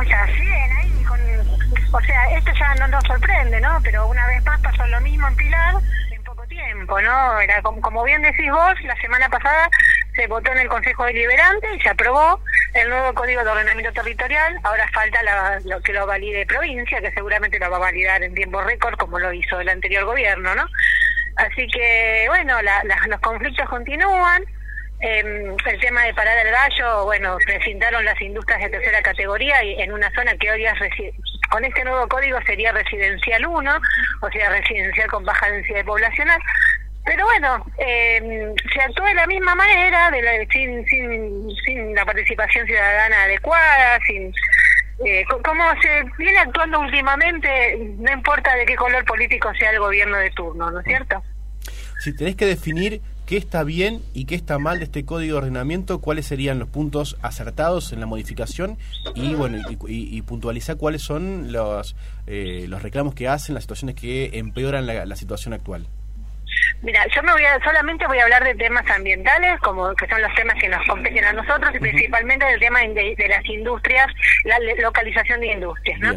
¿cómo estás? Bien, ahí con... O sea, esto ya no nos sorprende, ¿no? Pero una vez más pasó lo mismo en Pilar en poco tiempo, ¿no? Era como, como bien decís vos, la semana pasada se votó en el Consejo Deliberante y se aprobó el nuevo Código de Ordenamiento Territorial. Ahora falta la, lo que lo valide provincia, que seguramente lo va a validar en tiempo récord, como lo hizo el anterior gobierno, ¿no? Así que, bueno, la, los conflictos continúan. Eh, el tema de parar el gallo, bueno, presentaron las industrias de tercera categoría y en una zona que hoy es con este nuevo código sería residencial 1, o sea, residencial con baja densidad poblacional. Pero bueno, eh, se actúa de la misma manera, de la, sin, sin, sin la participación ciudadana adecuada, sin eh, como se viene actuando últimamente, no importa de qué color político sea el gobierno de turno, ¿no es cierto? Si tenés que definir qué está bien y qué está mal de este código de ordenamiento, cuáles serían los puntos acertados en la modificación y bueno y, y, cuáles son los eh, los reclamos que hacen, las situaciones que empeoran la, la situación actual. Mira, yo me voy a, solamente voy a hablar de temas ambientales, como que son los temas que nos competen a nosotros, y principalmente del tema de, de las industrias, la localización de industrias, ¿no?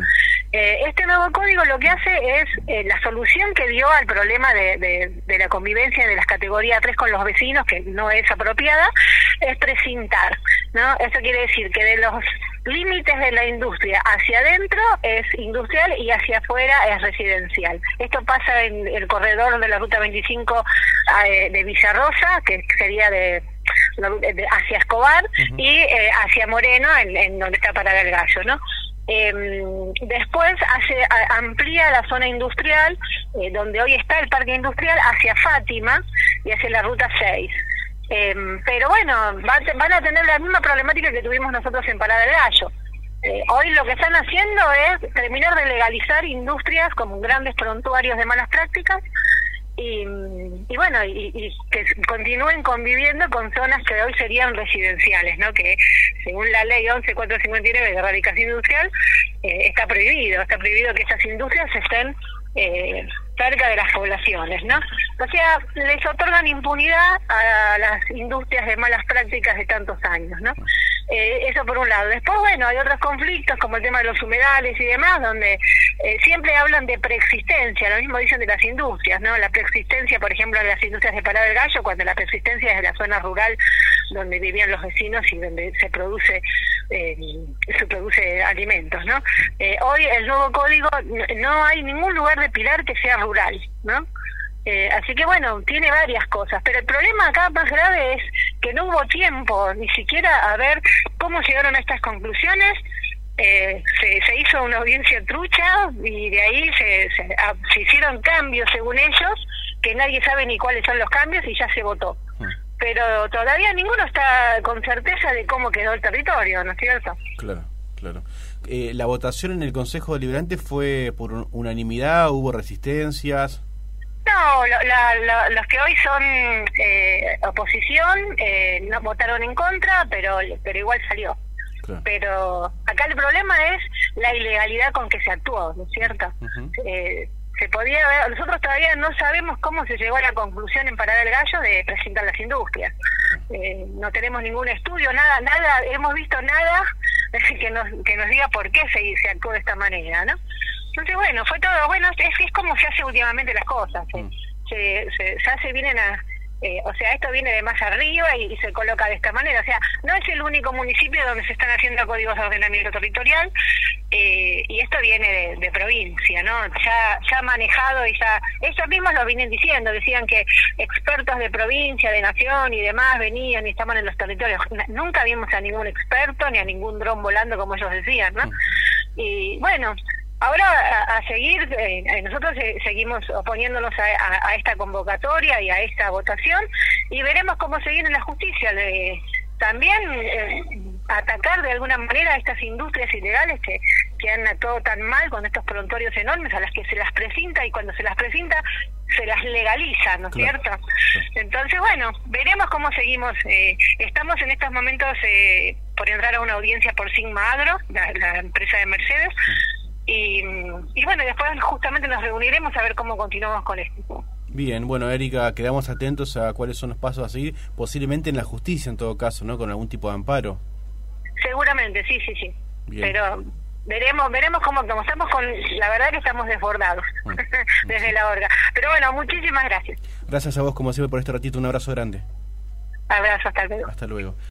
Eh, este nuevo código lo que hace es eh, la solución que dio al problema de, de, de, la convivencia de las categorías 3 con los vecinos, que no es apropiada, es precintar, ¿no? Eso quiere decir que de los límites de la industria hacia adentro es industrial y hacia afuera es residencial. Esto pasa en el corredor de la ruta 25 eh, de Villarrosa, que sería de, de hacia Escobar, uh -huh. y eh, hacia Moreno, en, en, donde está Parada el Gallo, ¿no? Eh, después hace amplía la zona industrial, eh, donde hoy está el parque industrial, hacia Fátima y hacia la ruta 6. Eh, pero bueno, va, van a tener la misma problemática que tuvimos nosotros en Parada del Gallo. Eh, hoy lo que están haciendo es terminar de legalizar industrias como grandes prontuarios de malas prácticas y, y bueno, y, y, que continúen conviviendo con zonas que hoy serían residenciales, ¿no? Que según la ley 11459 de erradicación industrial eh, está prohibido, está prohibido que esas industrias estén eh, cerca de las poblaciones, ¿no? O sea, les otorgan impunidad a las industrias de malas prácticas de tantos años, ¿no? Eh, eso por un lado. Después, bueno, hay otros conflictos como el tema de los humedales y demás, donde eh, siempre hablan de preexistencia, lo mismo dicen de las industrias, ¿no? La preexistencia, por ejemplo, de las industrias de Parada del Gallo, cuando la preexistencia es de la zona rural donde vivían los vecinos y donde se produce eh, se produce alimentos, ¿no? Eh, hoy el nuevo código no hay ningún lugar de Pilar que sea rural, ¿no? Eh, así que bueno, tiene varias cosas, pero el problema acá más grave es que no hubo tiempo ni siquiera a ver cómo llegaron a estas conclusiones. Eh, se, se hizo una audiencia trucha y de ahí se, se, a, se hicieron cambios según ellos, que nadie sabe ni cuáles son los cambios y ya se votó pero todavía ninguno está con certeza de cómo quedó el territorio, ¿no es cierto? Claro, claro. Eh, ¿La votación en el Consejo Deliberante fue por unanimidad? ¿Hubo resistencias? No, lo, la, la, los que hoy son eh, oposición eh, no votaron en contra, pero, pero igual salió. Claro. Pero acá el problema es la ilegalidad con que se actuó, ¿no es cierto? Uh -huh. eh, se podía ver, nosotros todavía no sabemos cómo se llegó a la conclusión en Parada del Gallo de presentar las industrias. Eh, no tenemos ningún estudio, nada, nada, hemos visto nada que nos, que nos diga por qué se, se actuó de esta manera, ¿no? Entonces, bueno, fue todo, bueno, es, es como se hace últimamente las cosas, mm. se, se, se vienen a, eh, o sea, esto viene de más arriba y, y, se coloca de esta manera. O sea, no es el único municipio donde se están haciendo códigos de ordenamiento territorial eh, y esto viene de, de, provincia, ¿no? Ya, ya manejado y ya, ellos mismos lo vienen diciendo, decían que expertos de provincia, de nación y demás venían y estaban en los territorios. Nunca vimos a ningún experto ni a ningún dron volando como ellos decían, ¿no? Y bueno, Ahora a, a seguir, eh, nosotros eh, seguimos oponiéndonos a, a, esta convocatoria y a esta votación y veremos cómo seguir en la justicia. De, también eh, atacar de alguna manera a estas industrias ilegales que, que han actuado tan mal con estos prontorios enormes a las que se las precinta y cuando se las precinta se las legaliza, ¿no es claro, cierto? Entonces, bueno, veremos cómo seguimos. Eh, estamos en estos momentos eh, por entrar a una audiencia por Sigma Agro, la, la empresa de Mercedes. Y, y bueno, después justamente nos reuniremos a ver cómo continuamos con esto. Bien, bueno, Erika, quedamos atentos a cuáles son los pasos a seguir, posiblemente en la justicia en todo caso, ¿no? Con algún tipo de amparo. Seguramente, sí, sí, sí. Bien. Pero veremos veremos cómo estamos con la verdad que estamos desbordados desde la orga pero bueno muchísimas gracias gracias a vos como siempre por este ratito un abrazo grande abrazo hasta luego hasta luego